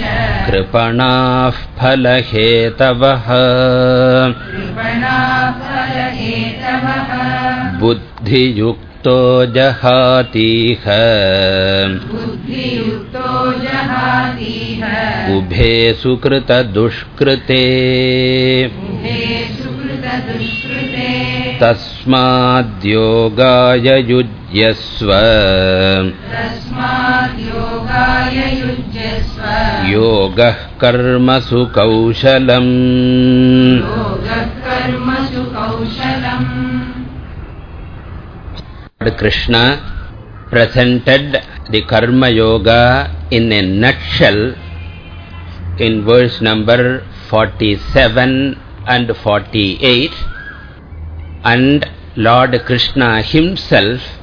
कृपणाः फलहेतवः। बुद्धियुक्तो जहातीह। उभे सुकृतदुष्कृते। तस्माद्योगाय युज्य युज्यस्व योगः कर्मसु कौशलम् Krishna presented the Karma Yoga in a nutshell in verse number 47 and 48 and Lord Krishna himself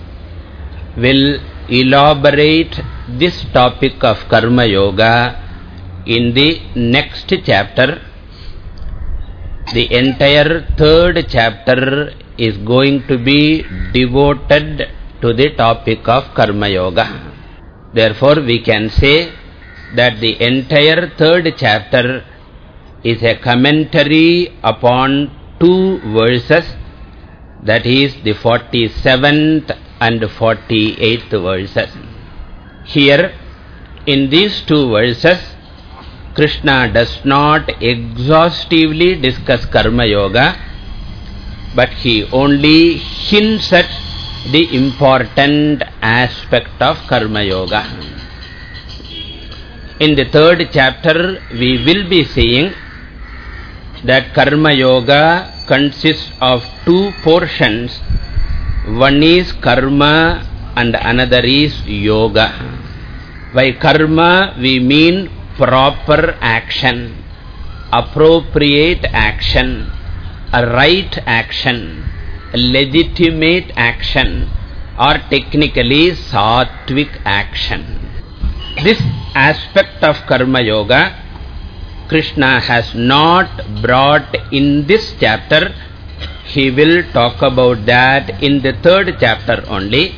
will elaborate this topic of Karma Yoga in the next chapter. The entire third chapter is going to be devoted to the topic of Karma Yoga. Therefore, we can say that the entire third chapter is a commentary upon two verses, that is the 47th and 48th verses. Here, in these two verses, Krishna does not exhaustively discuss Karma Yoga, but he only hints at the important aspect of Karma Yoga. In the third chapter, we will be seeing that Karma Yoga consists of two portions. One is Karma and another is Yoga. By Karma, we mean proper action, appropriate action, a right action, legitimate action, or technically sattvic action. This aspect of Karma Yoga, Krishna has not brought in this chapter. He will talk about that in the third chapter only.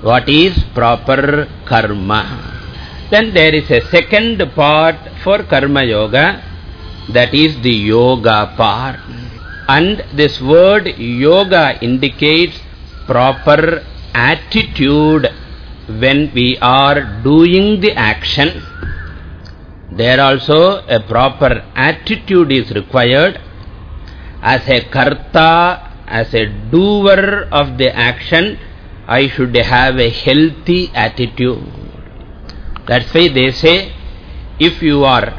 What is proper karma? Then there is a second part for Karma Yoga, that is the Yoga part. And this word Yoga indicates proper attitude when we are doing the action. There also a proper attitude is required. As a karta, as a doer of the action, I should have a healthy attitude. That's why they say, if you are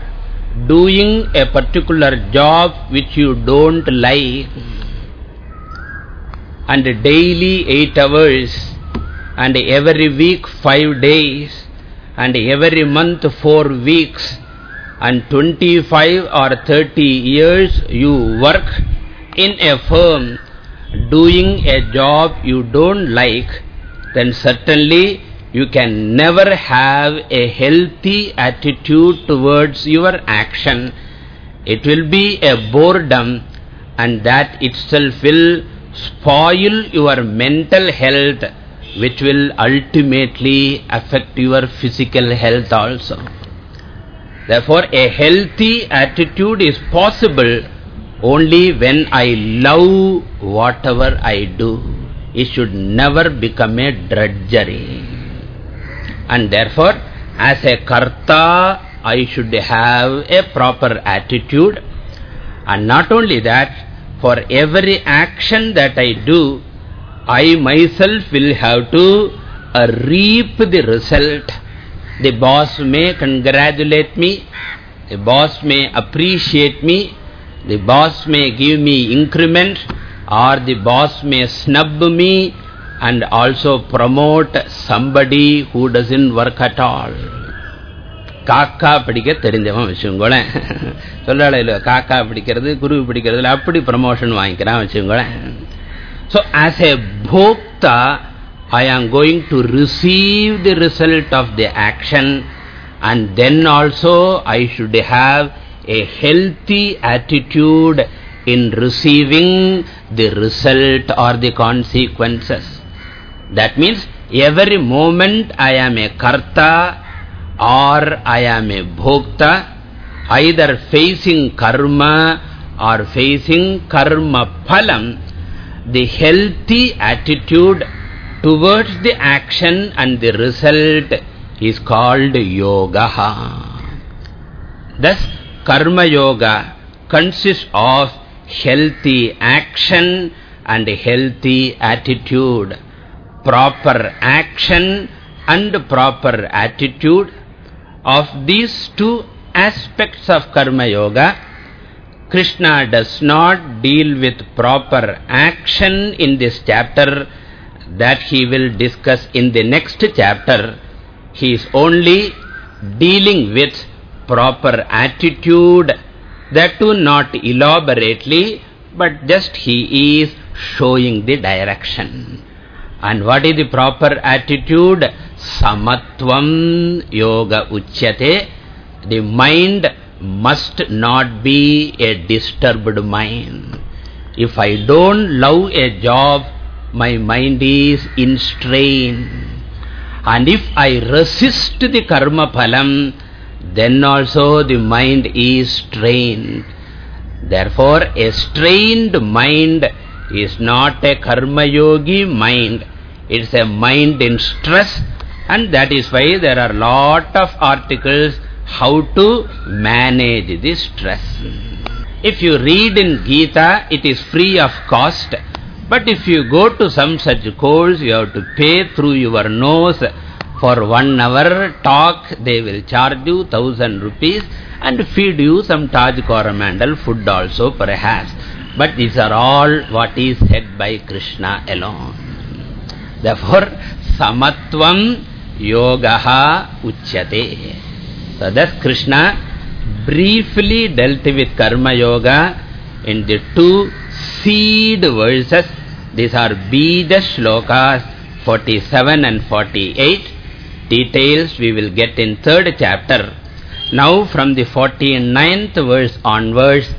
doing a particular job which you don't like, and daily eight hours, and every week five days, and every month four weeks, and 25 or 30 years you work in a firm doing a job you don't like, then certainly you can never have a healthy attitude towards your action. It will be a boredom and that itself will spoil your mental health which will ultimately affect your physical health also. Therefore, a healthy attitude is possible only when I love whatever I do. It should never become a drudgery. And therefore, as a karta, I should have a proper attitude. And not only that, for every action that I do, I myself will have to uh, reap the result. The boss may congratulate me, the boss may appreciate me, the boss may give me increment, or the boss may snub me and also promote somebody who doesn't work at all. காக்கா பிடிக்க தெரிஞ்சவன் வச்சுங்களேன் சொல்றாள் இல்ல காக்கா பிடிக்கிறது குருவி பிடிக்கிறதுல அப்படி promotion வாங்கிக்கிறான் வச்சுங்களேன் So as a Bhokta I am going to receive the result of the action and then also I should have a healthy attitude in receiving the result or the consequences. That means every moment I am a karta or I am a bhokta, either facing karma or facing karma phalam, the healthy attitude towards the action and the result is called yoga. Thus, karma yoga consists of healthy action and healthy attitude. Proper action and proper attitude of these two aspects of karma yoga Krishna does not deal with proper action in this chapter that he will discuss in the next chapter. He is only dealing with proper attitude, that too not elaborately, but just he is showing the direction. And what is the proper attitude? Samatvam yoga uchyate. The mind must not be a disturbed mind. If I don't love a job, my mind is in strain. And if I resist the karma phalam, then also the mind is strained. Therefore, a strained mind is not a karma yogi mind. It's a mind in stress and that is why there are lot of articles how to manage this stress. If you read in Gita, it is free of cost. But if you go to some such course, you have to pay through your nose for one hour talk, they will charge you thousand rupees and feed you some Taj Coromandel food also perhaps. But these are all what is said by Krishna alone. Therefore, samatvam yogaha uchyate. So thus Krishna briefly dealt with Karma Yoga in the two seed verses. These are Bija Shlokas 47 and 48. Details we will get in third chapter. Now from the 49th verse onwards,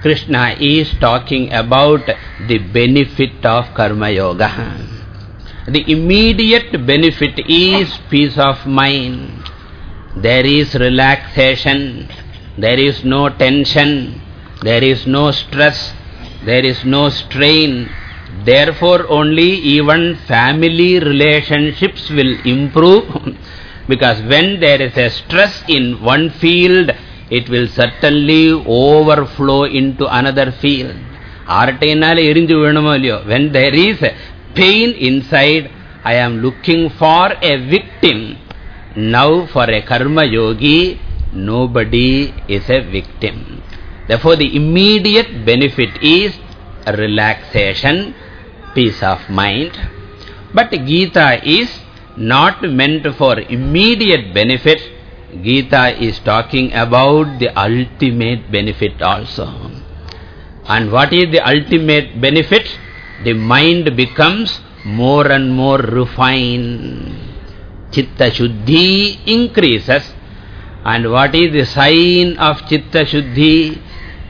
Krishna is talking about the benefit of Karma Yoga. The immediate benefit is peace of mind. There is relaxation, there is no tension, there is no stress, there is no strain. Therefore only even family relationships will improve because when there is a stress in one field, it will certainly overflow into another field. When there is pain inside, I am looking for a victim. Now for a karma yogi, nobody is a victim. Therefore the immediate benefit is relaxation, peace of mind. But Gita is not meant for immediate benefit. Gita is talking about the ultimate benefit also. And what is the ultimate benefit? The mind becomes more and more refined. Chitta Shuddhi increases. And what is the sign of Chitta Shuddhi?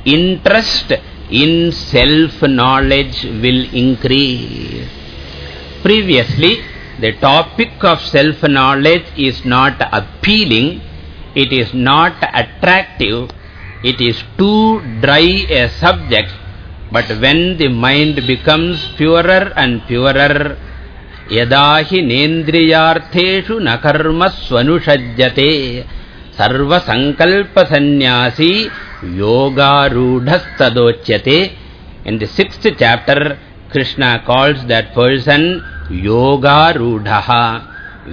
Interest in self-knowledge will increase. Previously, the topic of self-knowledge is not appealing, it is not attractive, it is too dry a subject. But when the mind becomes purer and purer, yadahi nendriyartheshu nakarma swanusajyate sarva sankalpa sannyasi yogarudhastadochyate in the sixth chapter krishna calls that person yogarudhaha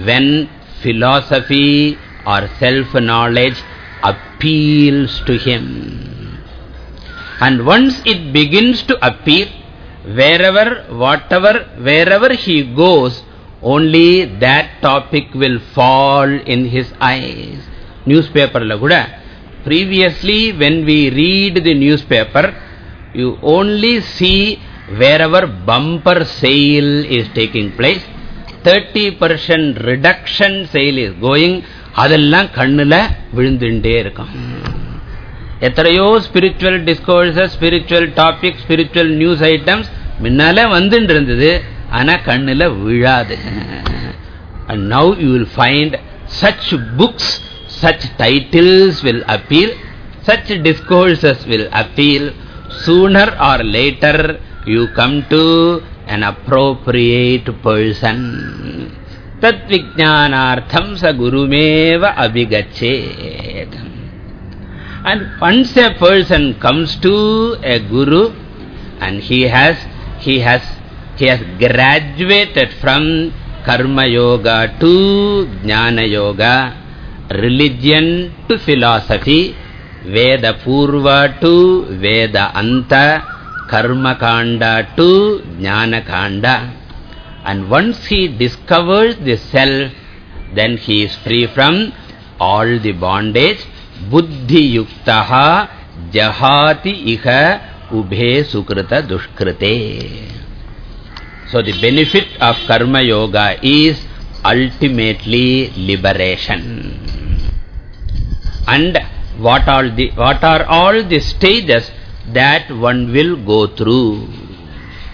when philosophy or self knowledge appeals to him and once it begins to appeal wherever whatever wherever he goes only that topic will fall in his eyes newspaper la kuda Previously, when we read the newspaper, you only see wherever bumper sale is taking place, 30% reduction sale is going, அதெல்லாம் கண்ணுல விழுந்துட்டே இருக்கும் எத்தனையோ spiritual discourses spiritual topic spiritual news items முன்னால வந்துட்டு இருந்தது ஆனா கண்ணுல விழாது and now you will find such books such titles will appeal such discourses will appeal sooner or later you come to an appropriate person tat vijnanartham sa gurumeva abhigachet and once a person comes to a guru and he has he has he has graduated from karma yoga to jnana yoga religion to philosophy veda purva to veda anta karma kanda to jnana kanda. And once he discovers the self then he is free from all the bondage. Buddhi yuktaha jahati iha ubhe sukrita dushkrite so the benefit of karma yoga is ultimately liberation and what are the what are all the stages that one will go through?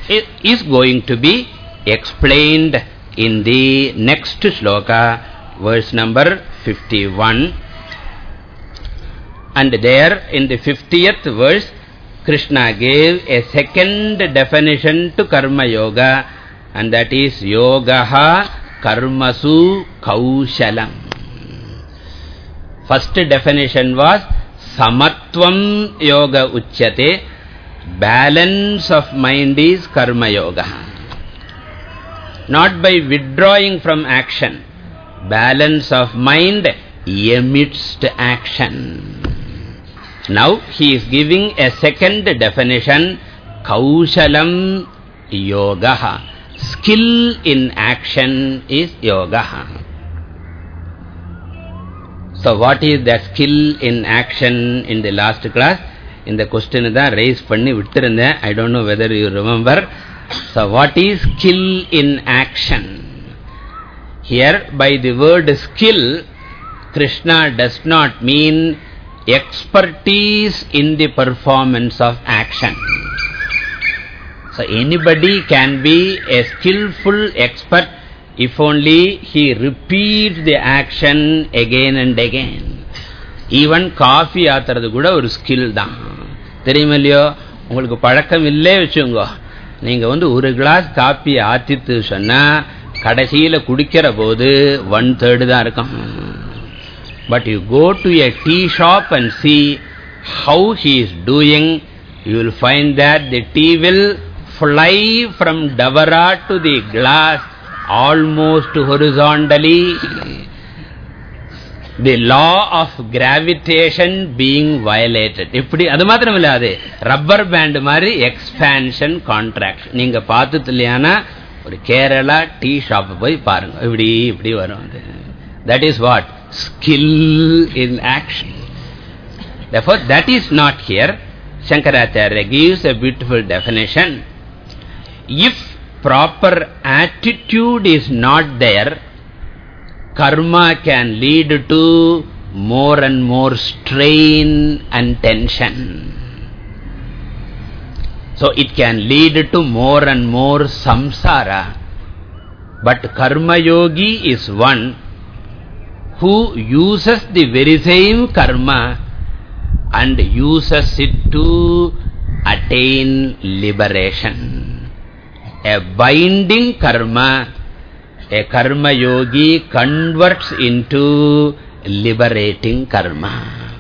It is going to be explained in the next sloka, verse number 51 and there in the 50th verse Krishna gave a second definition to karma yoga and that is yogaha karmasu kaushalam First definition was samatvam yoga uchyate. Balance of mind is karma yoga. Not by withdrawing from action. Balance of mind amidst action. Now he is giving a second definition. Kaushalam yoga. Skill in action is yoga. So what is that skill in action in the last class? In the question தான் raise பண்ணி விட்டிருந்தேன். I don't know whether you remember. So what is skill in action? Here by the word skill, Krishna does not mean expertise in the performance of action. So anybody can be a skillful expert if only he repeats the action again and again. Even coffee ஆத்துறது கூட ஒரு skill தான். தெரியுமா இல்லையோ உங்களுக்கு பழக்கம் இல்லே வச்சுங்க நீங்கள் வந்து ஒரு கிளாஸ் காப்பி ஆத்தித்து சொன்னால் கடைசியில் குடிக்கிற போது ஒன் தேர்டு தான் இருக்கும். But you go to a tea shop and see how he is doing you will find that the tea will fly from davara to the glass almost horizontally the law of gravitation being violated இப்படி அது மாத்திரம் இல்ல அது rubber band மாதிரி expansion contract நீங்க பார்த்துட்டு இல்லையானா ஒரு Kerala tea shop போய் பாருங்க இப்படி இப்படி வரும் அது that is what skill in action therefore that is not here Shankaracharya gives a beautiful definition if proper attitude is not there, karma can lead to more and more strain and tension. So it can lead to more and more samsara. But karma yogi is one who uses the very same karma and uses it to attain liberation a binding karma, a karma yogi converts into liberating karma.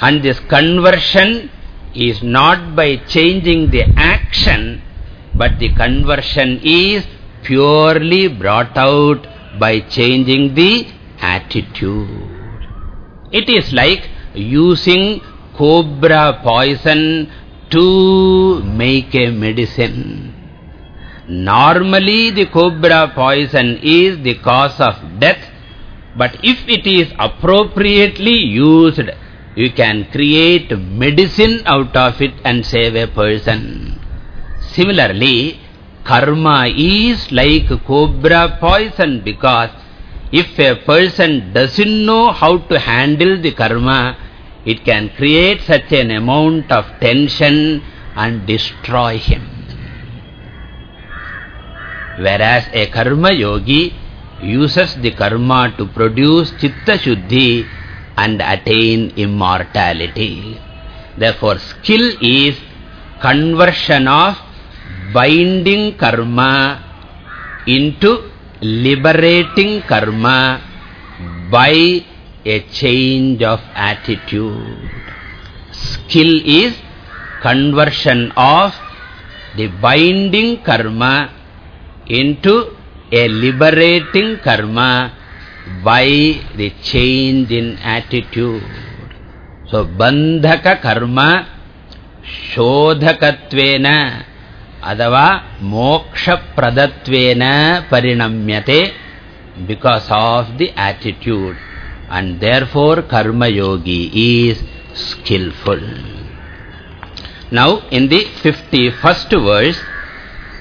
And this conversion is not by changing the action, but the conversion is purely brought out by changing the attitude. It is like using cobra poison to make a medicine. Normally the cobra poison is the cause of death, But if it is appropriately used, you can create medicine out of it and save a person. Similarly, karma is like cobra poison because if a person doesn't know how to handle the karma, it can create such an amount of tension and destroy him. Whereas a karma yogi uses the karma to produce chitta shuddhi and attain immortality. Therefore, skill is conversion of binding karma into liberating karma by a change of attitude. Skill is conversion of the binding karma into a liberating karma by the change in attitude. So, bandhaka karma shodhakatvena adava moksha pradatvena parinamyate because of the attitude and therefore karma yogi is skillful. Now in the 51st verse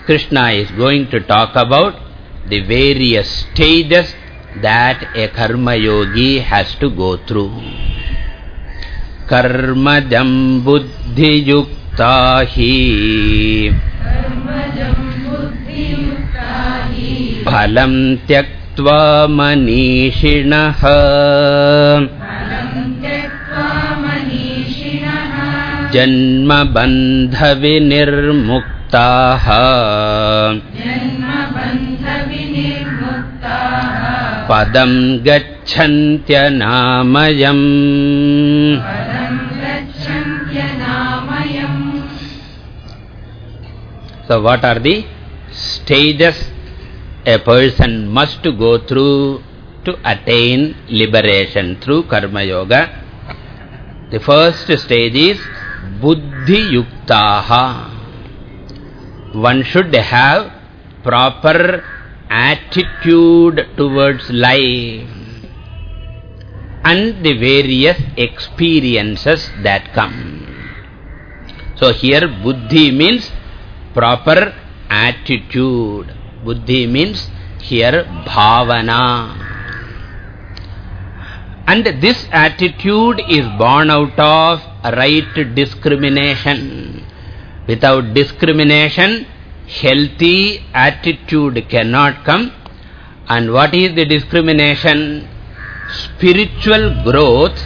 Krishna is going to talk about the various stages that a karma yogi has to go through. Karmajam buddhi yuktahi फलम् त्यक्त्वा मनीषिणः जन्मबन्धविनिर्मुक्ताः पदम् गच्छन्त्यनामयम् So what are the stages a person must go through to attain liberation through Karma Yoga. The first stage is Buddhi Yuktaha. One should have proper attitude towards life and the various experiences that come. So here Buddhi means proper attitude. Buddhi means here bhavana. And this attitude is born out of right discrimination. Without discrimination, healthy attitude cannot come. And what is the discrimination? Spiritual growth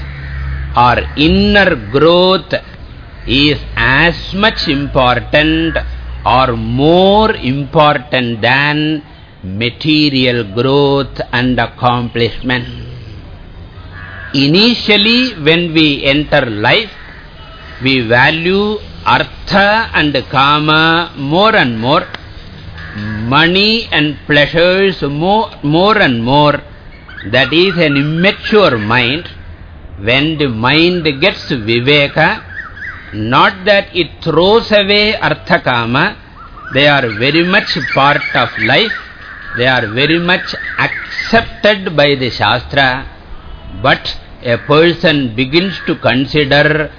or inner growth is as much important or more important than material growth and accomplishment. Initially, when we enter life, we value artha and kama more and more, money and pleasures more, more and more. That is an immature mind. When the mind gets viveka, not that it throws away arthakama, they are very much part of life, they are very much accepted by the Shastra, but a person begins to consider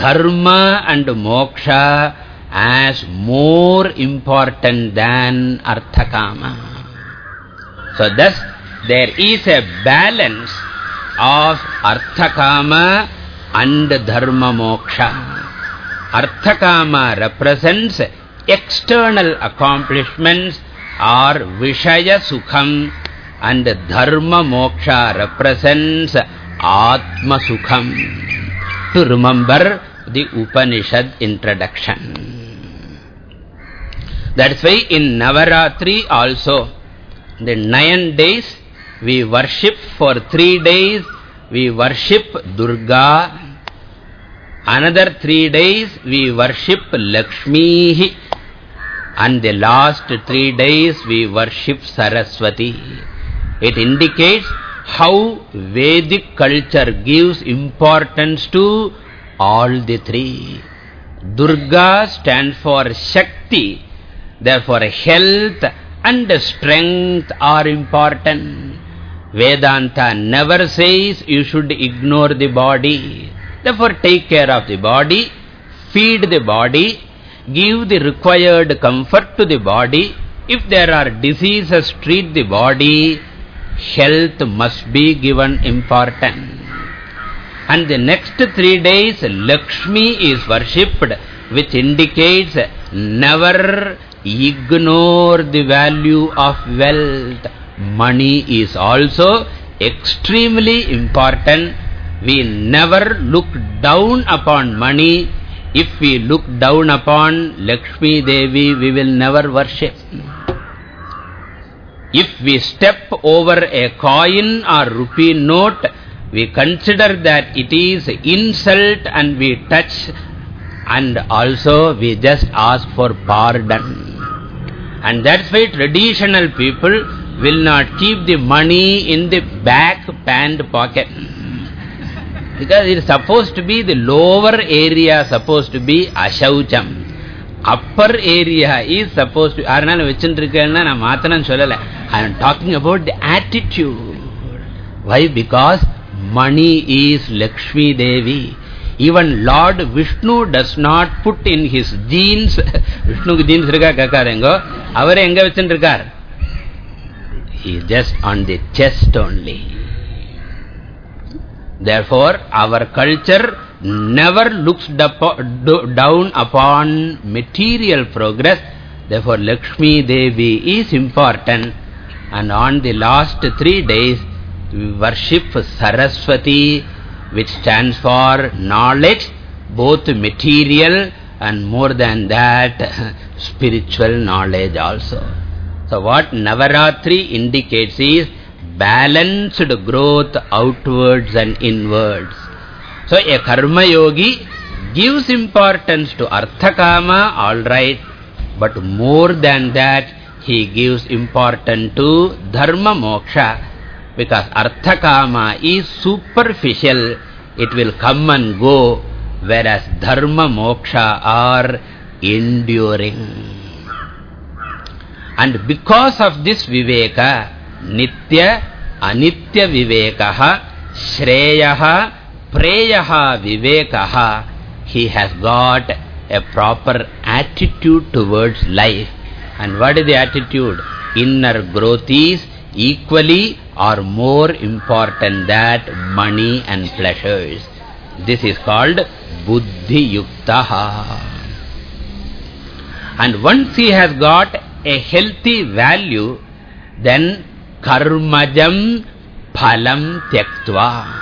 dharma and moksha as more important than arthakama. So thus there is a balance of arthakama and dharma moksha. Arthakama represents external accomplishments or Vishaya Sukham and Dharma Moksha represents Atma Sukham. To remember the Upanishad introduction. That's why in Navaratri also, the nine days we worship for three days, we worship Durga, Another three days we worship Lakshmi and the last three days we worship Saraswati. It indicates how Vedic culture gives importance to all the three. Durga stands for Shakti. Therefore, health and strength are important. Vedanta never says you should ignore the body. Therefore, take care of the body, feed the body, give the required comfort to the body. If there are diseases, treat the body. Health must be given importance. And the next three days, Lakshmi is worshipped, which indicates never ignore the value of wealth. Money is also extremely important. We never look down upon money. If we look down upon Lakshmi Devi, we will never worship. If we step over a coin or rupee note, we consider that it is insult and we touch and also we just ask for pardon. And that's why traditional people will not keep the money in the back pant pocket. Because it is supposed to be the lower area supposed to be ashaucham. Upper area is supposed to... I am talking about the attitude. Why? Because money is Lakshmi Devi. Even Lord Vishnu does not put in his jeans. Vishnu jeans irukka kakkarengo. Avare enga vechendirukar? He is just on the chest only. Therefore, our culture never looks down upon material progress. Therefore, Lakshmi Devi is important. And on the last three days, we worship Saraswati, which stands for knowledge, both material and more than that, spiritual knowledge also. So what Navaratri indicates is balanced growth outwards and inwards. So a karma yogi gives importance to arthakama, all right, but more than that, he gives importance to dharma moksha, because arthakama is superficial, it will come and go, whereas dharma moksha are enduring. And because of this viveka, nitya, anitya vivekaha, shreyaha, preyaha vivekaha, he has got a proper attitude towards life. And what is the attitude? Inner growth is equally or more important than money and pleasures. This is called buddhi yuktaha. And once he has got a healthy value, then karmajam phalam tyaktva.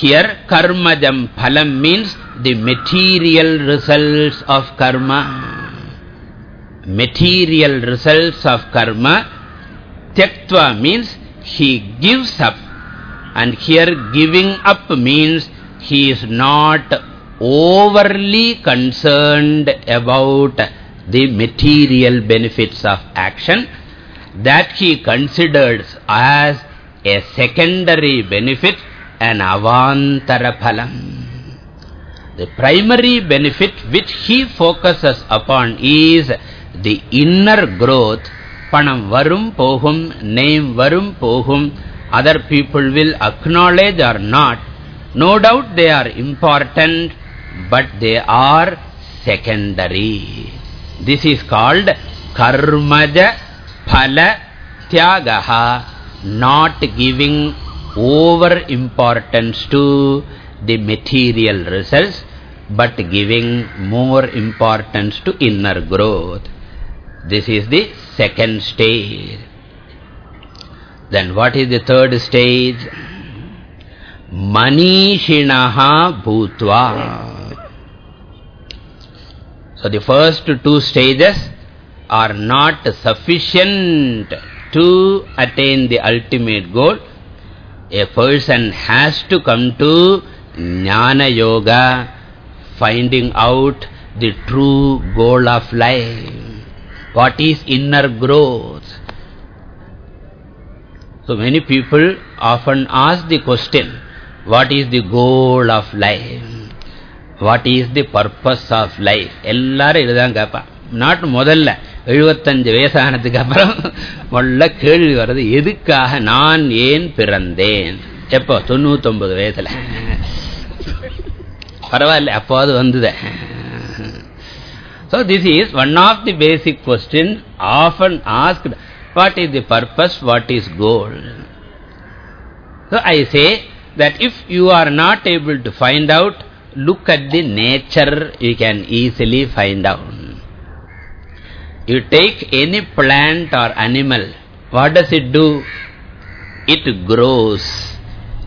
Here karmajam phalam means the material results of karma. Material results of karma. Tyaktva means he gives up. And here giving up means he is not overly concerned about the material benefits of action that he considers as a secondary benefit an avantara phalam. The primary benefit which he focuses upon is the inner growth. Panam varum pohum, name varum pohum, other people will acknowledge or not. No doubt they are important, but they are secondary. This is called karmaja phala tyagaha, not giving over importance to the material results, but giving more importance to inner growth. This is the second stage. Then what is the third stage? Manishinaha bhutva. So the first two stages are not sufficient to attain the ultimate goal a person has to come to Jnana Yoga, finding out the true goal of life. What is inner growth? So many people often ask the question, what is the goal of life? What is the purpose of life? Ellar idhan kappa. Not modalla. எழுபத்தஞ்சு வயசானதுக்கு அப்புறம் உள்ள கேள்வி வர்றது எதுக்காக நான் ஏன் பிறந்தேன் எப்போ தொண்ணூத்தொன்பது வயசுல பரவாயில்ல அப்போது வந்தது So this is one of the basic questions often asked, what is the purpose, what is goal? So I say that if you are not able to find out, look at the nature, you can easily find out. You take any plant or animal, what does it do? It grows.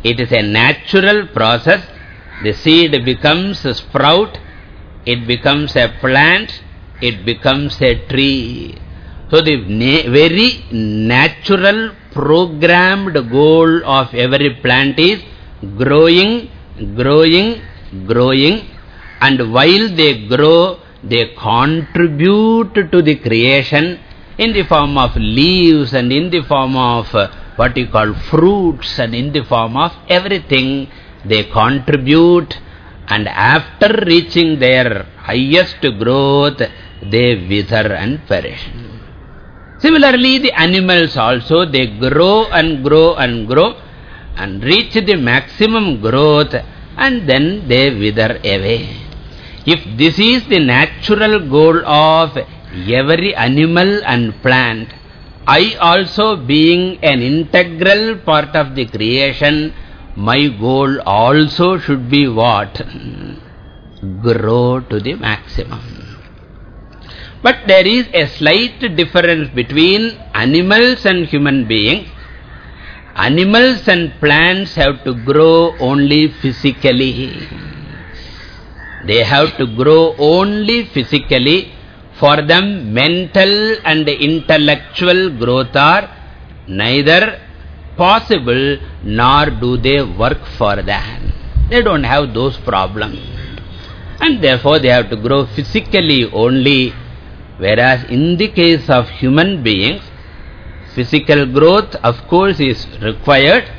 It is a natural process. The seed becomes a sprout, it becomes a plant, it becomes a tree. So the very natural programmed goal of every plant is growing, growing, growing and while they grow, they contribute to the creation in the form of leaves and in the form of uh, what you call fruits and in the form of everything they contribute and after reaching their highest growth, they wither and perish. Similarly, the animals also, they grow and grow and grow and reach the maximum growth and then they wither away. If this is the natural goal of every animal and plant, I also being an integral part of the creation, my goal also should be what? Grow to the maximum. But there is a slight difference between animals and human beings. Animals and plants have to grow only physically. They have to grow only physically. For them, mental and intellectual growth are neither possible nor do they work for that. They don't have those problems. And therefore, they have to grow physically only. Whereas in the case of human beings, physical growth, of course, is required.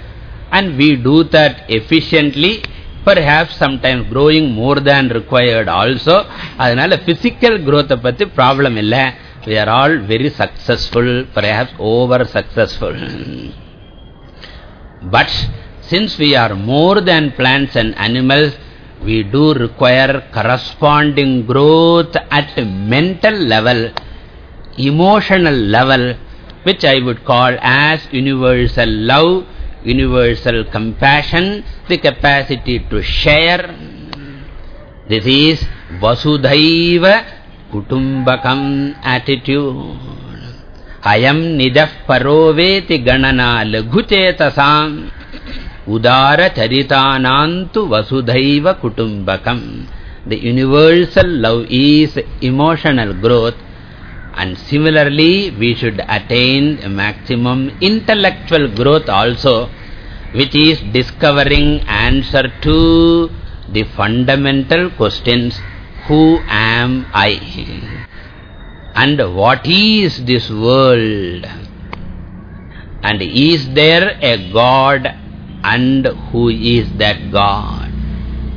And we do that efficiently perhaps sometimes growing more than required also. அதனால physical growth பத்தி problem இல்ல. We are all very successful, perhaps over successful. But since we are more than plants and animals, we do require corresponding growth at mental level, emotional level, which I would call as universal love, universal compassion, the capacity to share. This is Vasudhaiva Kutumbakam attitude. Ayam nijah paroveti ganana laghuchetasam udara charitanantu vasudhaiva kutumbakam. The universal love is emotional growth and similarly, we should attain maximum intellectual growth also, which is discovering answer to the fundamental questions, who am I? And what is this world? And is there a God? And who is that God?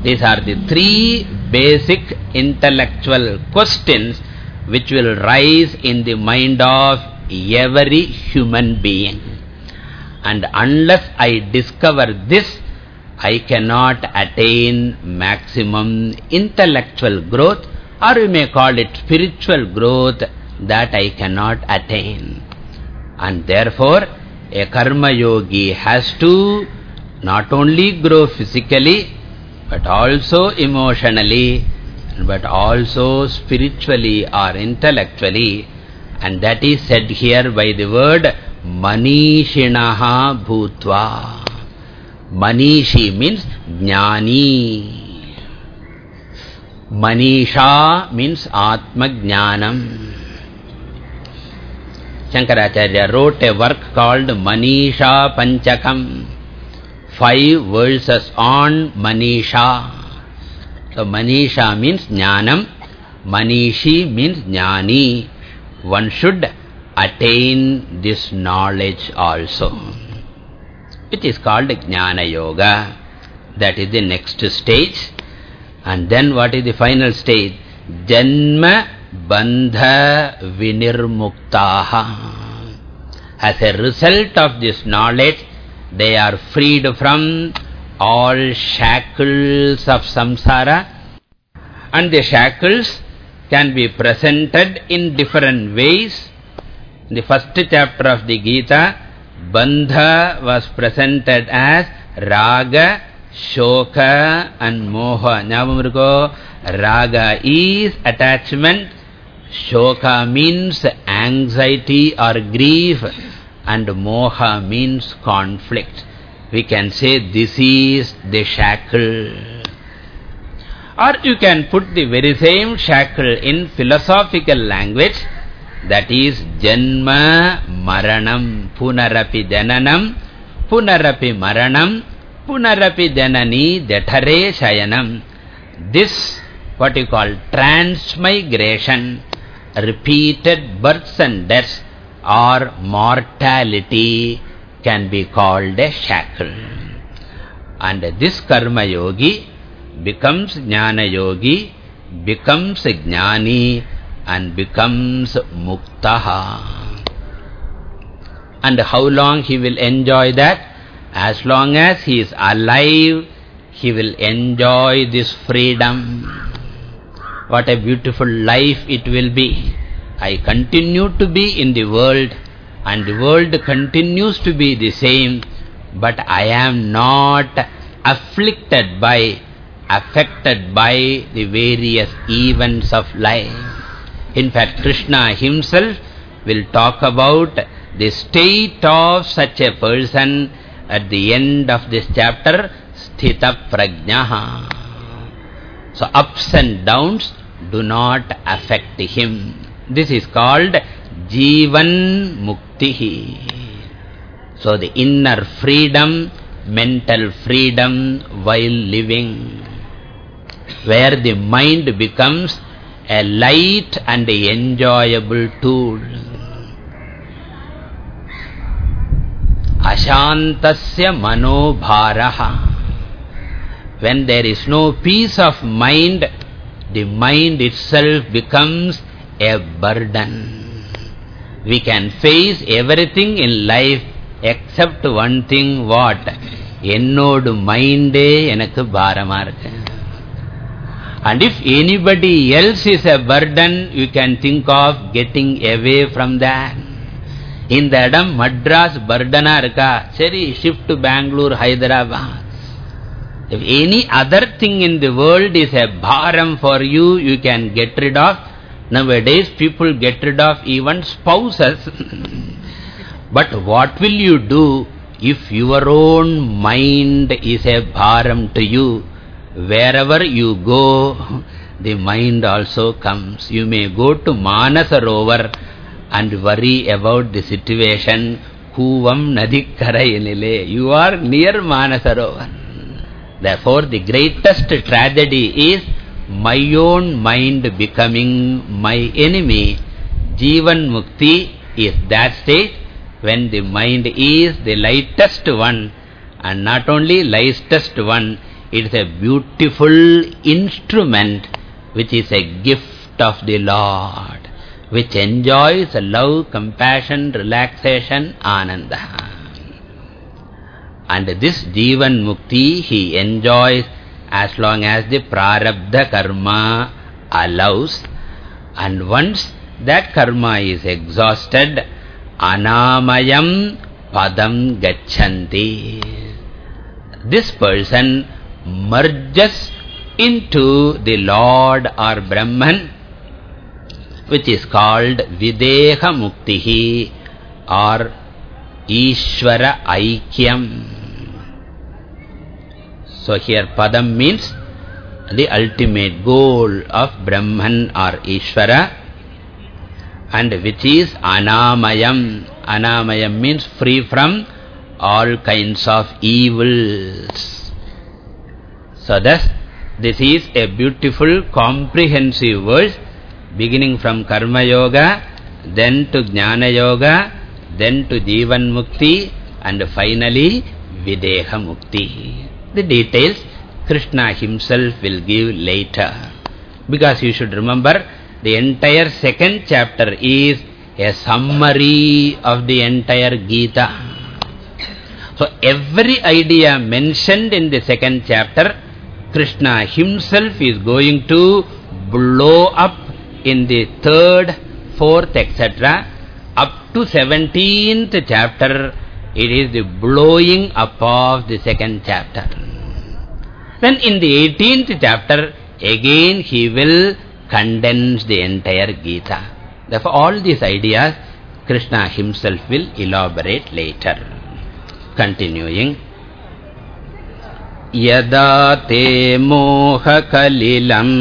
These are the three basic intellectual questions which will rise in the mind of every human being. And unless I discover this, I cannot attain maximum intellectual growth or we may call it spiritual growth that I cannot attain. And therefore, a karma yogi has to not only grow physically, but also emotionally, but also spiritually or intellectually. And that is said here by the word Manishinaha Bhutva. Manishi means Jnani. Manisha means Atma Jnanam. Shankaracharya wrote a work called Manisha Panchakam. Five verses on Manisha. So Manisha means Jnanam. Manishi means Jnani. One should attain this knowledge also. It is called Jnana Yoga. That is the next stage. And then what is the final stage? Janma bandha vinirmuktaha. As a result of this knowledge, they are freed from all shackles of samsara and the shackles can be presented in different ways. In the first chapter of the Gita, Bandha was presented as Raga, Shoka and Moha. Nyavamurko, Raga is attachment, Shoka means anxiety or grief and Moha means conflict. We can say this is the shackle. Or you can put the very same shackle in philosophical language. That is Janma Maranam Punarapi Jananam Punarapi Maranam Punarapi Janani Jathare Shayanam. This, what you call transmigration, repeated births and deaths or mortality can be called a shackle. And this karma yogi becomes jnana yogi, becomes jnani and becomes muktaha. And how long he will enjoy that? As long as he is alive, he will enjoy this freedom. What a beautiful life it will be. I continue to be in the world and the world continues to be the same, but I am not afflicted by, affected by the various events of life. In fact, Krishna himself will talk about the state of such a person at the end of this chapter, Sthita Prajnaha. So ups and downs do not affect him. This is called Jivan Muktihi. So the inner freedom, mental freedom while living. Where the mind becomes a light and enjoyable tool. Ashantasya manobharaha. When there is no peace of mind, the mind itself becomes a burden. We can face everything in life except one thing what? என்னோடு மைண்டே எனக்கு பாரமா இருக்கு and if anybody else is a burden you can think of getting away from that இந்த இடம் மட்ராஸ் பர்டனா இருக்கா சரி shift to Bangalore Hyderabad if any other thing in the world is a bharam for you you can get rid of nowadays people get rid of even spouses but what will you do if your own mind is a bharam to you wherever you go, the mind also comes. You may go to Manasarovar and worry about the situation. Kuvam nadikkarayinile. You are near Manasarovar. Therefore, the greatest tragedy is my own mind becoming my enemy. Jivan Mukti is that state when the mind is the lightest one and not only lightest one, it is a beautiful instrument which is a gift of the Lord, which enjoys love, compassion, relaxation, ananda. And this Jivan Mukti he enjoys as long as the prarabdha karma allows. And once that karma is exhausted, anamayam padam gachanti. This person merges into the Lord or Brahman, which is called Videha Muktihi or Ishvara Aikyam. So here Padam means the ultimate goal of Brahman or Ishvara and which is Anamayam. Anamayam means free from all kinds of evils. So thus, this is a beautiful comprehensive verse beginning from Karma Yoga, then to Jnana Yoga, then to Jivan Mukti and finally Videha Mukti. The details Krishna himself will give later. Because you should remember, The entire second chapter is a summary of the entire Gita. So every idea mentioned in the second chapter, Krishna himself is going to blow up in the third, fourth, etc. Up to 17th chapter, it is the blowing up of the second chapter. Then in the 18th chapter, again he will condense the entire Gita. Therefore, all these ideas, Krishna himself will elaborate later. Continuing. Yada te moha kalilam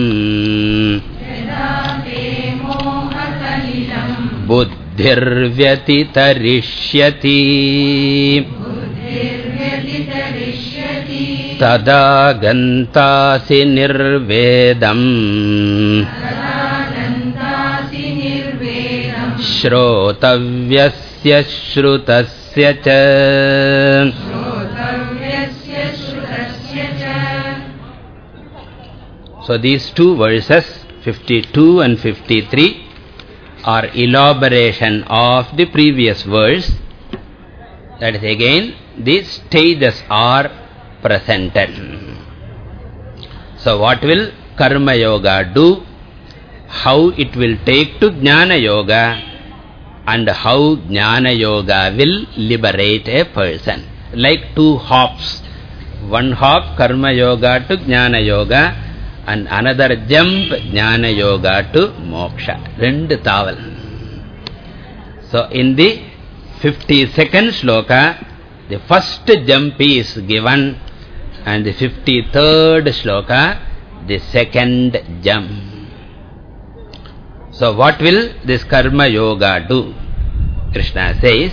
बुद्धिर्व्यतितरिष्यति। तदा गन्तासि निर्वेदम्। श्रोतव्यस्य श्रुतस्य च। So these two verses, 52 and 53, are elaboration of the previous verse. That is again, these stages are presented. So what will Karma Yoga do? How it will take to Jnana Yoga and how Jnana Yoga will liberate a person. Like two hops. One hop Karma Yoga to Jnana Yoga and another jump Jnana Yoga to Moksha. Rendu taval. So in the 52nd sloka, the first jump is given and the 53rd sloka, the second jump. So what will this Karma Yoga do? Krishna says,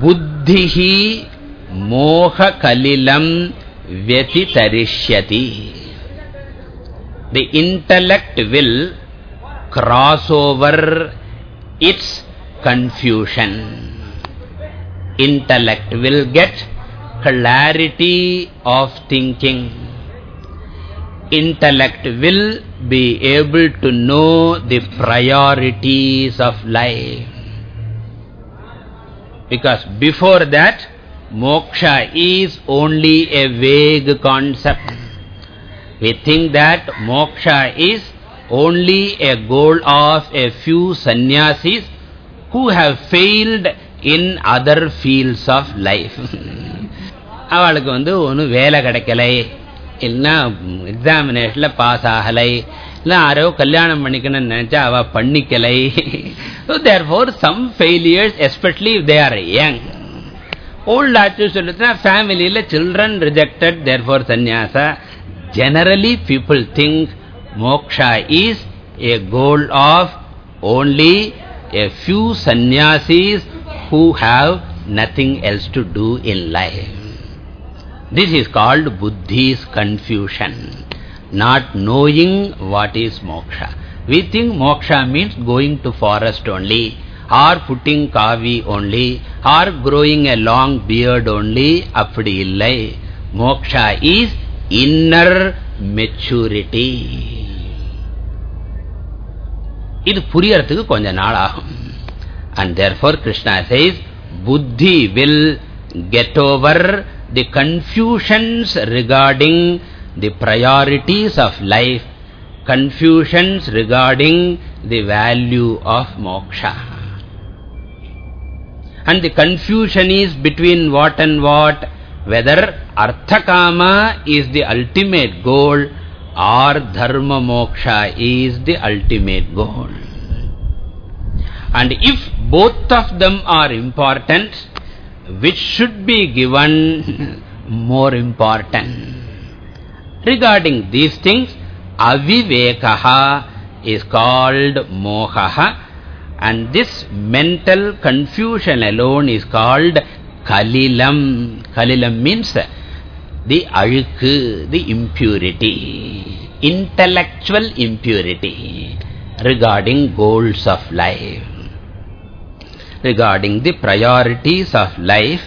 Buddhihi moha kalilam vyatitarishyati the intellect will cross over its confusion. Intellect will get clarity of thinking. Intellect will be able to know the priorities of life. Because before that, moksha is only a vague concept. We think that moksha is only a goal of a few sannyasis who have failed in other fields of life. அவளுக்கு வந்து ஒன்றும் வேலை கிடைக்கலை. இல்லைன்னா எக்ஸாமினேஷனில் pass ஆகலை. இல்லை யாரோ கல்யாணம் பண்ணிக்கணும்னு நினச்சா அவள் பண்ணிக்கலை. So therefore some failures especially they are young old ஆச்சு சொல்லுச்சுன்னா ஃபேமிலியில் children rejected therefore sannyasa Generally, people think moksha is a goal of only a few sannyasis who have nothing else to do in life. This is called buddhi's confusion, not knowing what is moksha. We think moksha means going to forest only, or putting kavi only, or growing a long beard only, appadi illai. Moksha is inner maturity. இது புரியறதுக்கு கொஞ்ச நாள் ஆகும். And therefore Krishna says, Buddhi will get over the confusions regarding the priorities of life, confusions regarding the value of moksha. And the confusion is between what and what? Whether Arthakama is the ultimate goal or Dharma Moksha is the ultimate goal. And if both of them are important, which should be given more important? Regarding these things, Avivekaha is called Mohaha and this mental confusion alone is called Kalilam. Kalilam means the alku, the impurity, intellectual impurity regarding goals of life, regarding the priorities of life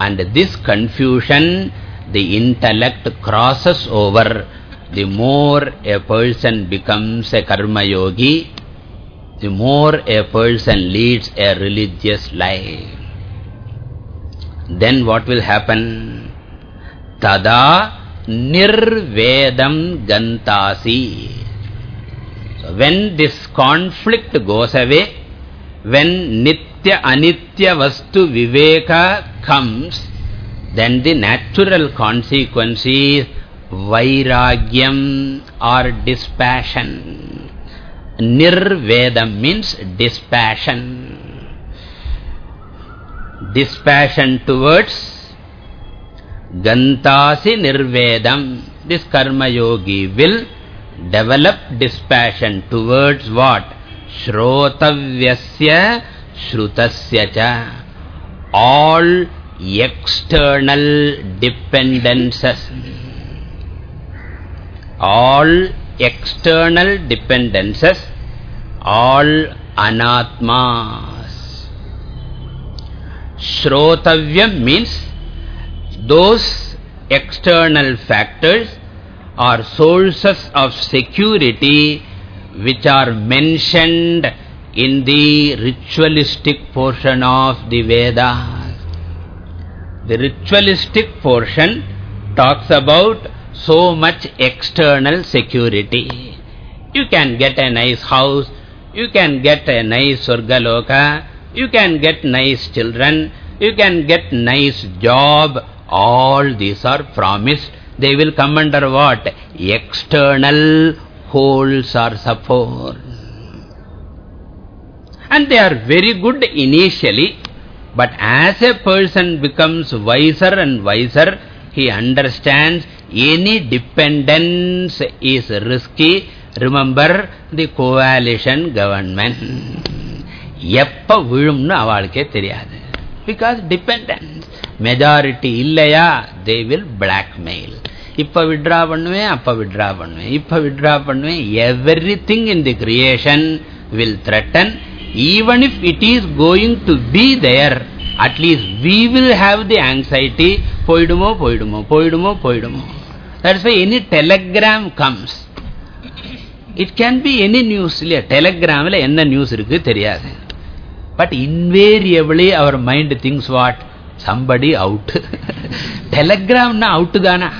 and this confusion the intellect crosses over the more a person becomes a karma yogi, the more a person leads a religious life. Then what will happen? Tada nirvedam gantasi. So when this conflict goes away, when nitya anitya vastu viveka comes, then the natural consequence is vairagyam or dispassion. Nirvedam means dispassion. Dispassion towards Gantasi nirvedam. This karma yogi will develop dispassion towards what? Shrotavyasya Shrutasya cha. All external dependences. All external dependences. All anatmas. Shrotavyam means those external factors are sources of security which are mentioned in the ritualistic portion of the Vedas. The ritualistic portion talks about so much external security. You can get a nice house, you can get a nice Swargaloka, you can get nice children, you can get nice job, all these are promised. They will come under what? External holds or support. And they are very good initially, but as a person becomes wiser and wiser, he understands any dependence is risky. Remember the coalition government. எப்ப விழும்னு அவளுக்கே தெரியாது because dependence majority இல்லையா they will blackmail இப்ப withdraw பண்ணுவேன் அப்ப withdraw பண்ணுவேன் இப்ப withdraw பண்ணுவேன் everything in the creation will threaten even if it is going to be there, at least we will have the anxiety, poidumo, poidumo, poidumo, poidumo. That's why any telegram comes. It can be any news, telegram la enna news irukku theriyadhu. But invariably our mind thinks what? Somebody out. Telegram na out dana.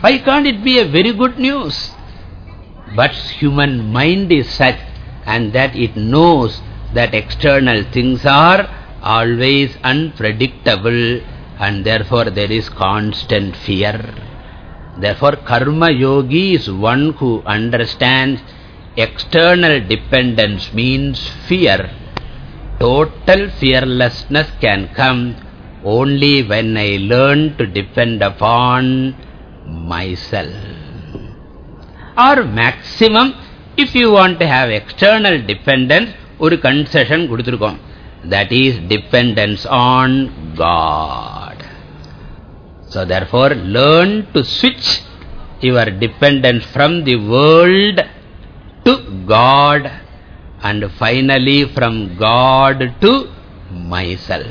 Why can't it be a very good news? But human mind is such and that it knows that external things are always unpredictable and therefore there is constant fear. Therefore karma yogi is one who understands external dependence means fear. Total fearlessness can come only when I learn to depend upon myself. Or maximum, if you want to have external dependence, ஒரு concession கொடுத்திருக்கோம். That is dependence on God. So therefore, learn to switch your dependence from the world to God and finally from God to myself.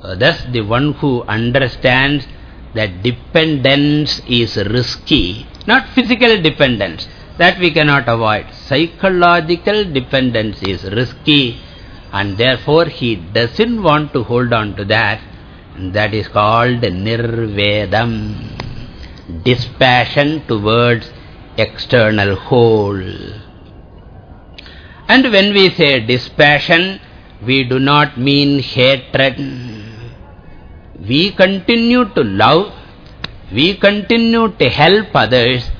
So thus the one who understands that dependence is risky, not physical dependence, that we cannot avoid. Psychological dependence is risky and therefore he doesn't want to hold on to that. That is called nirvedam, dispassion towards external whole. And when we say dispassion, we do not mean hatred. We continue to love, we continue to help others,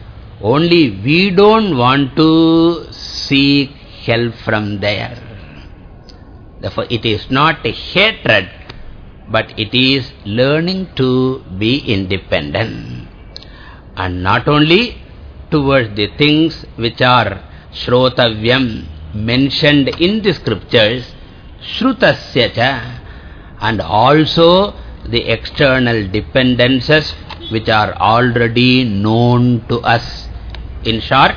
only we don't want to seek help from there. Therefore, it is not a hatred, but it is learning to be independent. And not only towards the things which are shrotavyam, mentioned in the scriptures, Shrutasya and also the external dependences which are already known to us. In short,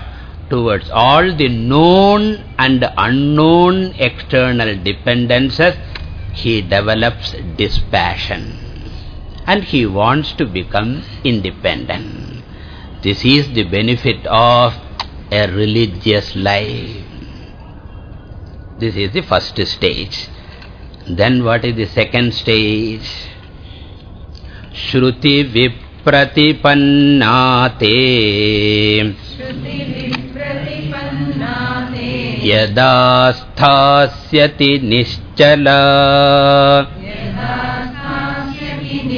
towards all the known and unknown external dependences, he develops dispassion. And he wants to become independent. This is the benefit of a religious life. This is the first stage. Then what is the second stage? Shruti Vipratipannate. श्रुति विप्रतिपन्नाते Yada sthasyati nischala. यदा स्थास्यति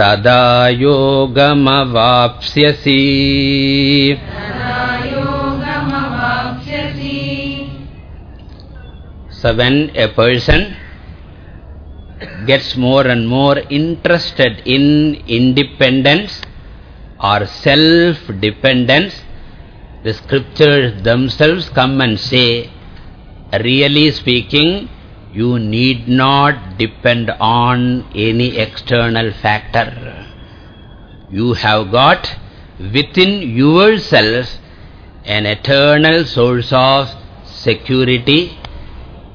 तदा योगमवाप्स्यसि So when a person gets more and more interested in independence or self-dependence, the scriptures themselves come and say, really speaking, you need not depend on any external factor. You have got within yourself an eternal source of security,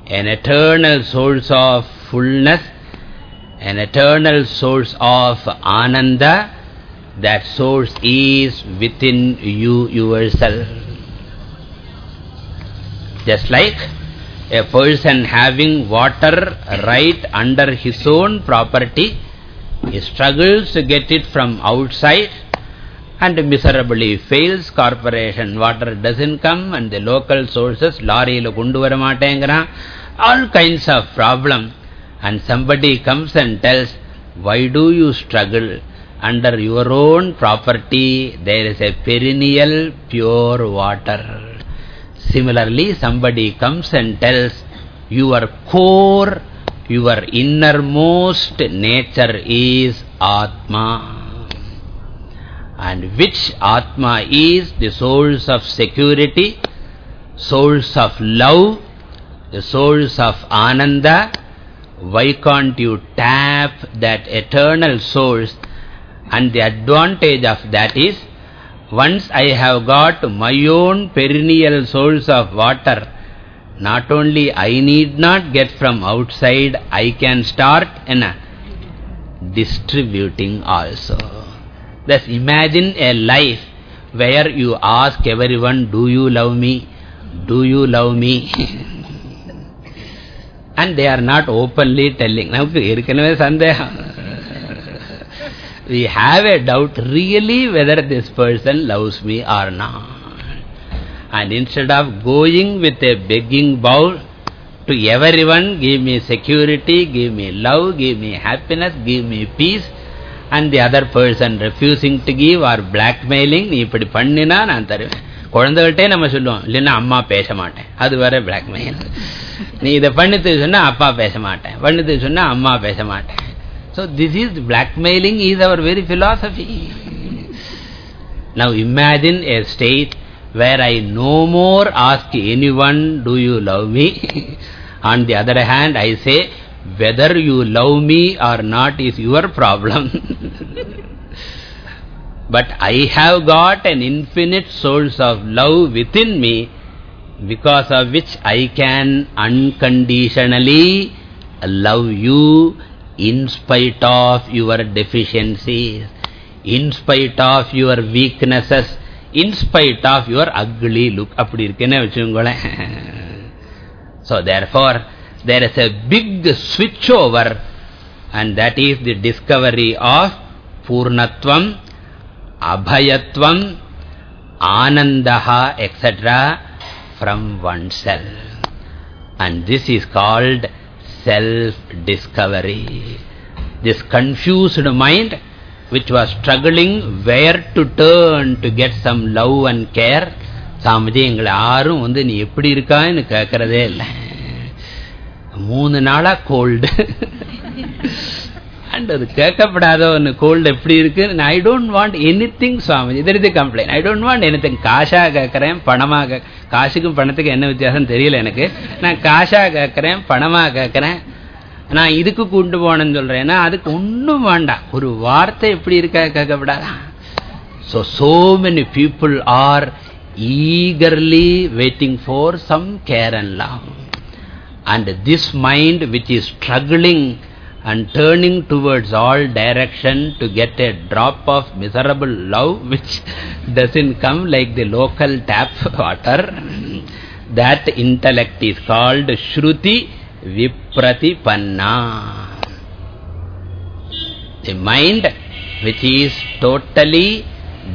an eternal source of fullness, an eternal source of ananda, that source is within you yourself. Just like a person having water right under his own property, he struggles to get it from outside and miserably fails corporation. Water doesn't come and the local sources, lorry lo kundu varamatengra, all kinds of problem. And somebody comes and tells, why do you struggle? Under your own property, there is a perennial pure water. Similarly, somebody comes and tells, your core, your innermost nature is Atma. And which Atma is the source of security, source of love, the source of Ananda, why can't you tap that eternal source? And the advantage of that is, once I have got my own perennial source of water, not only I need not get from outside, I can start in distributing also. Thus imagine a life where you ask everyone, do you love me? Do you love me? and they are not openly telling. We have a doubt really whether this person loves me or not. And instead of going with a begging bowl to everyone, give me security, give me love, give me happiness, give me peace, and the other person refusing to give or blackmailing, நீ இப்படி பண்ணினா நான் தருவேன் குழந்தைகிட்டே நம்ம சொல்லுவோம் இல்லைன்னா அம்மா பேச மாட்டேன் அது வேற பிளாக்மெயில் நீ இதை பண்ணித்து சொன்னா அப்பா பேச மாட்டேன் பண்ணித்து சொன்னா அம்மா பேச மாட்டேன் So this is blackmailing is our very philosophy. Now imagine a state where I no more ask anyone, do you love me? On the other hand, I say, whether you love me or not is your problem. but I have got an infinite source of love within me, because of which I can unconditionally love you in spite of your deficiencies, in spite of your weaknesses, in spite of your ugly look. so therefore, there is a big switch over, and that is the discovery of Purnatvam, Abhayatvam, Anandaha, etc. from oneself. And this is called self-discovery. This confused mind which was struggling where to turn to get some love and care, Swamiji எங்களை யாரும் வந்து நீ எப்படி இருக்கான்னு கேட்கறதே இல்லை மூணு நாளா gold and அது கேட்கப்படாத ஒன்று கோல்டு எப்படி இருக்கு I don't want anything Swamiji இது இது complaint I don't want anything காசா கேட்கறேன் பணமாக காசுக்கும் பணத்துக்கும் என்ன வித்தியாசம் தெரியல எனக்கு. நான் காஷாக கேட்கறேன் பணமாக கேட்கறேன். நான் இதுக்கு கொண்டு போனேன்னு சொல்கிறேன்னா அதுக்கு ஒன்றும் வேண்டாம். ஒரு வார்த்தை எப்படி இருக்கா கேட்கப்படாதா? So so many people are eagerly waiting for some care and love And this mind which is struggling and turning towards all direction to get a drop of miserable love which doesn't come like the local tap water, that intellect is called Shruti Vipratipanna. The mind which is totally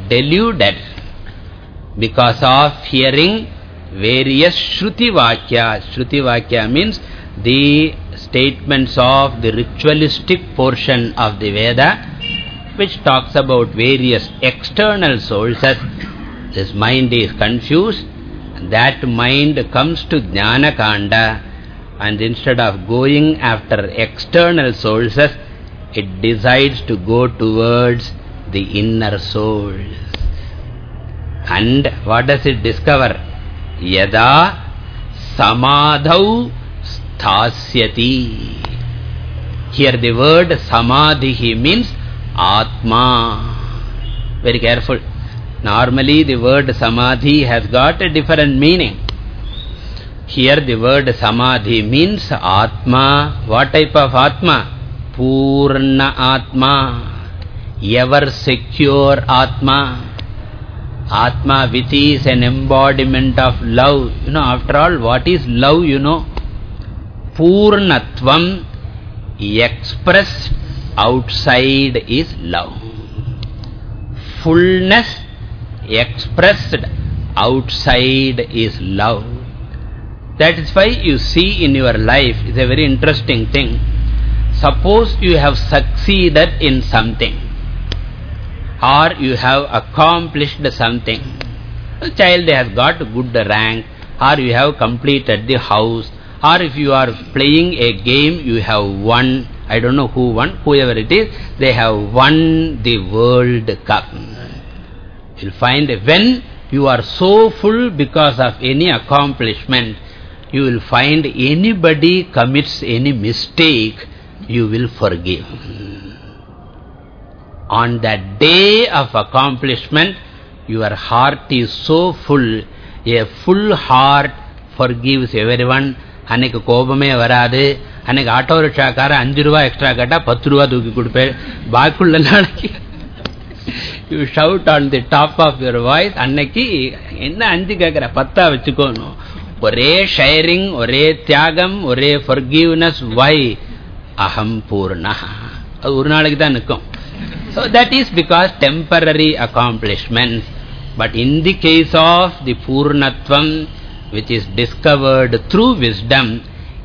deluded because of hearing various Shruti Vakya. Shruti Vakya means the statements of the ritualistic portion of the Veda which talks about various external sources. This mind is confused. That mind comes to Jnana Kanda and instead of going after external sources, it decides to go towards the inner soul. And what does it discover? Yada samadhau sthasyati. Here the word samadhi means atma. Very careful. Normally the word samadhi has got a different meaning. Here the word samadhi means atma. What type of atma? Purna atma. Ever secure atma. Atma which is an embodiment of love. You know, after all, what is love, you know? Purnatvam expressed outside is love. Fullness expressed outside is love. That is why you see in your life, is a very interesting thing. Suppose you have succeeded in something or you have accomplished something. A child has got good rank or you have completed the house or if you are playing a game you have won, I don't know who won, whoever it is, they have won the World Cup. You'll find when you are so full because of any accomplishment, you will find anybody commits any mistake, you will forgive on that day of accomplishment, your heart is so full, a full heart forgives everyone. அன்னைக்கு கோபமே வராது. அன்னைக்கு auto ரிக்ஷாக்கார அஞ்சு ரூபா extra கேட்டா பத்து ரூபா தூக்கி கொடுப்பேன். பாக்குள்ள நாளைக்கு you shout on the top of your voice அன்னைக்கு என்ன அஞ்சு கேட்குற பத்தா வச்சுக்கோணும். ஒரே ஷேரிங் ஒரே தியாகம் ஒரே ஃபர்கிவ்னஸ் வை அகம் பூர்ணா. அது ஒரு நாளைக்கு தான் நிற்கும். So that is because temporary accomplishments. But in the case of the Purnatvam, which is discovered through wisdom,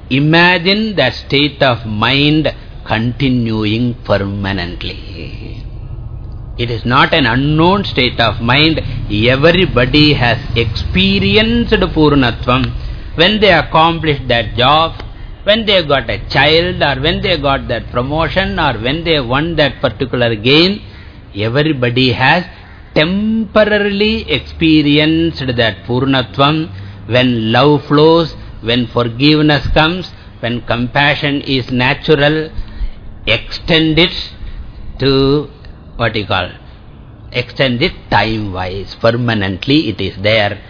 imagine that state of mind continuing permanently. It is not an unknown state of mind. Everybody has experienced Purnatvam. When they accomplished that job, when they got a child or when they got that promotion or when they won that particular game, everybody has temporarily experienced that Purnatvam when love flows, when forgiveness comes, when compassion is natural, extend it to what you call, extend it time-wise, permanently it is there.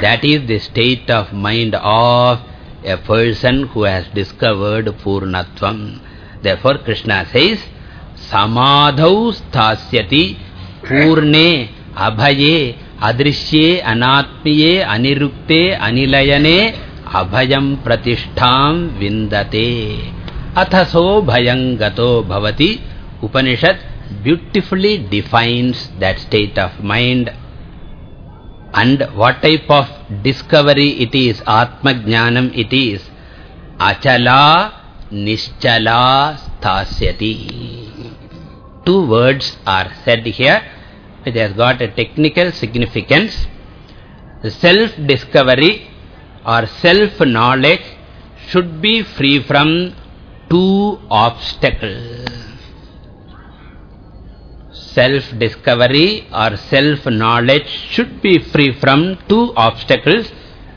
That is the state of mind of a person who has discovered Purnatvam. Therefore, Krishna says, Samadhau sthasyati Purne Abhaye Upanishad beautifully defines that state of mind and what type of discovery it is, Atma Jnanam it is, Achala Nischala Sthasyati. Two words are said here, which has got a technical significance. Self-discovery or self-knowledge should be free from two obstacles self-discovery or self-knowledge should be free from two obstacles.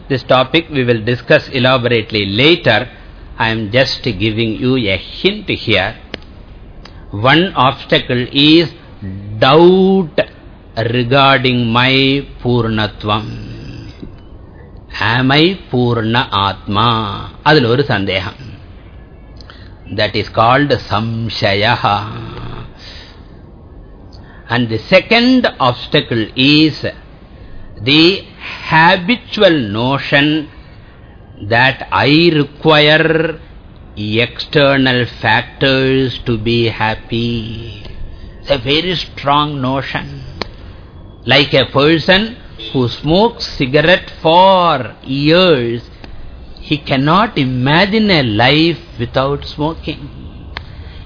This topic we will discuss elaborately later. I am just giving you a hint here. One obstacle is doubt regarding my Purnatvam. Amai Purna Atma. Adil oru. That is called Samshayaha. And the second obstacle is the habitual notion that I require external factors to be happy. It's a very strong notion. Like a person who smokes cigarette for years, he cannot imagine a life without smoking.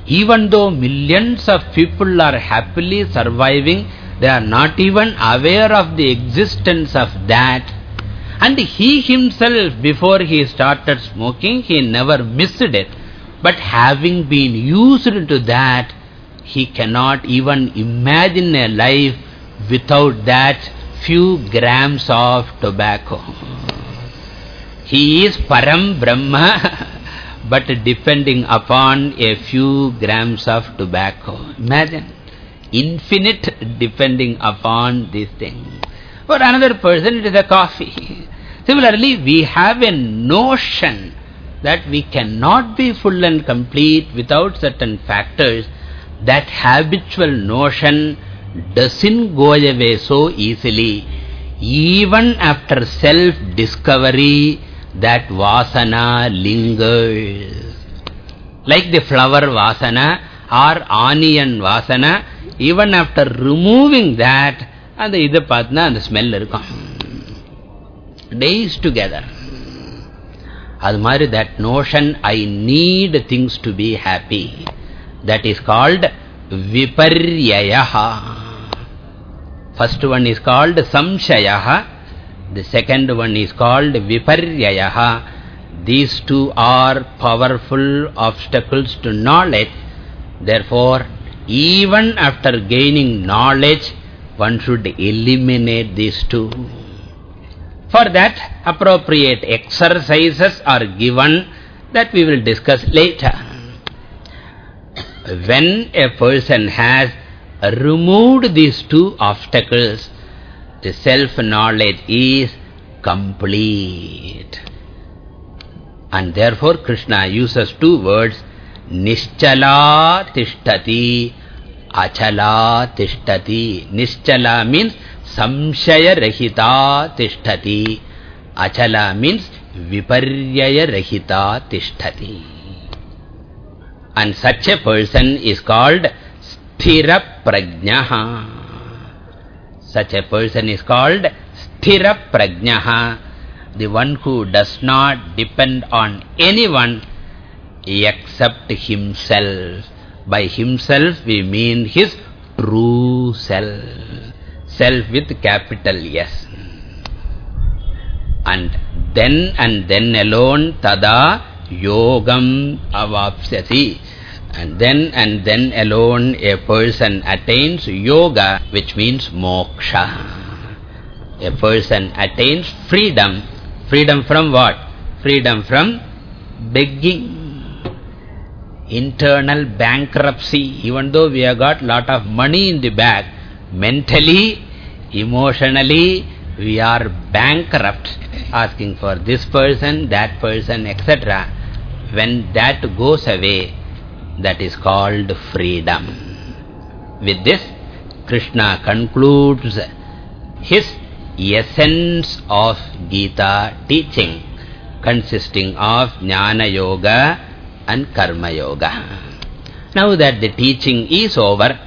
Even though millions of people are happily surviving, they are not even aware of the existence of that. And he himself, before he started smoking, he never missed it. But having been used to that, he cannot even imagine a life without that few grams of tobacco. He is Param Brahma, but depending upon a few grams of tobacco. Imagine, infinite depending upon this thing. For another person, it is a coffee. Similarly, we have a notion that we cannot be full and complete without certain factors. That habitual notion doesn't go away so easily. Even after self-discovery, that vasana lingers. Like the flower vasana or onion vasana, even after removing that, and the idha pathna and the smell irukum. Days together. Admari that notion, I need things to be happy. That is called viparyayaha. First one is called samshayaha. The second one is called viparyayaha. These two are powerful obstacles to knowledge. Therefore, even after gaining knowledge, one should eliminate these two. For that, appropriate exercises are given that we will discuss later. When a person has removed these two obstacles, the self-knowledge is complete. And therefore Krishna uses two words, Nischala tishtati, Achala tishtati. Nischala means Samshaya rahita tishtati. Achala means Viparyaya rahita tishtati. And such a person is called Sthira Prajnaha. Such a person is called Sthira Prajnaha, the one who does not depend on anyone except himself. By himself we mean his true self. Self with capital S. And then and then alone tada yogam avapsyati. And then and then alone a person attains yoga, which means moksha. A person attains freedom. Freedom from what? Freedom from begging. Internal bankruptcy. Even though we have got lot of money in the bag, mentally, emotionally, we are bankrupt. Asking for this person, that person, etc. When that goes away, that is called freedom. With this, Krishna concludes his essence of Gita teaching, consisting of Jnana Yoga and Karma Yoga. Now that the teaching is over,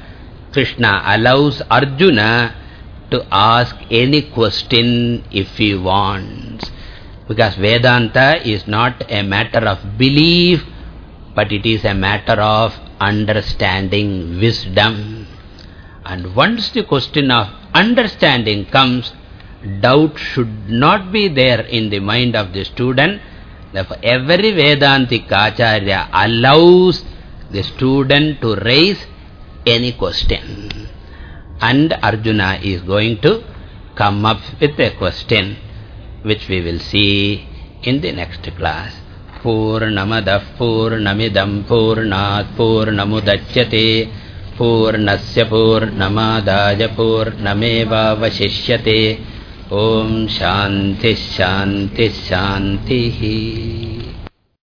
Krishna allows Arjuna to ask any question if he wants. Because Vedanta is not a matter of belief, but it is a matter of understanding wisdom. And once the question of understanding comes, doubt should not be there in the mind of the student. Therefore, every Vedantic Acharya allows the student to raise any question. And Arjuna is going to come up with a question which we will see in the next class. पूर्णमदः पूर्णमिदम् पूर्णात् पूर्णमुदच्यते पूर्णस्य पूर्णमादाय पूर्णमेवावशिष्यते Om Shanti Shanti Shanti